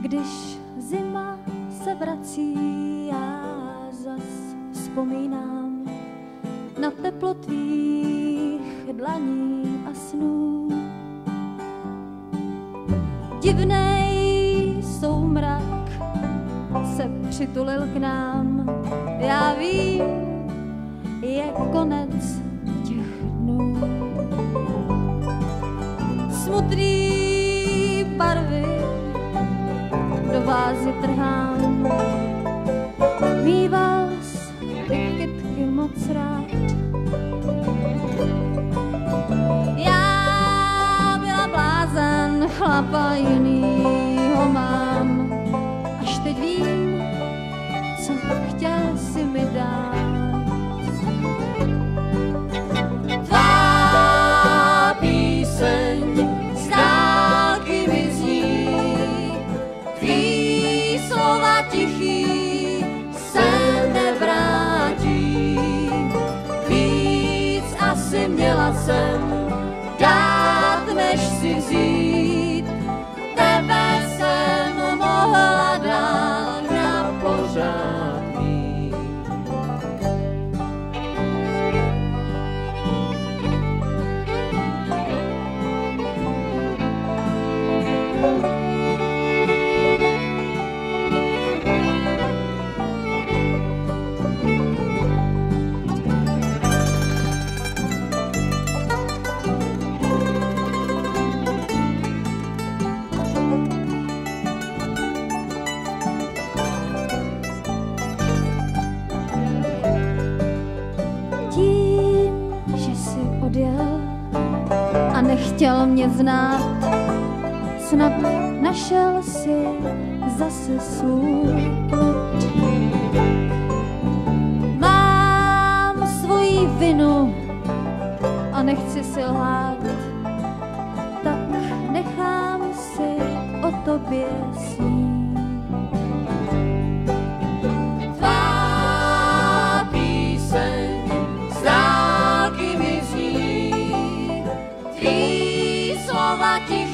Když zima se vrací, já zas vzpomínám na teplo tvých dlaní a snů. Divnej soumrak se přitulil k nám, já vím, je konec těch dnů. Smutný vázy trhám, mý vás ty kytky moc rád. Já byla blázen, chlapa jinýho mám, až teď vím, co chtěl si mi dát. Asi měla jsem a nechtěl mě znát, snad našel si zase svůj. Mám svoji vinu a nechci si lhát, tak nechám si o tobě snít. You.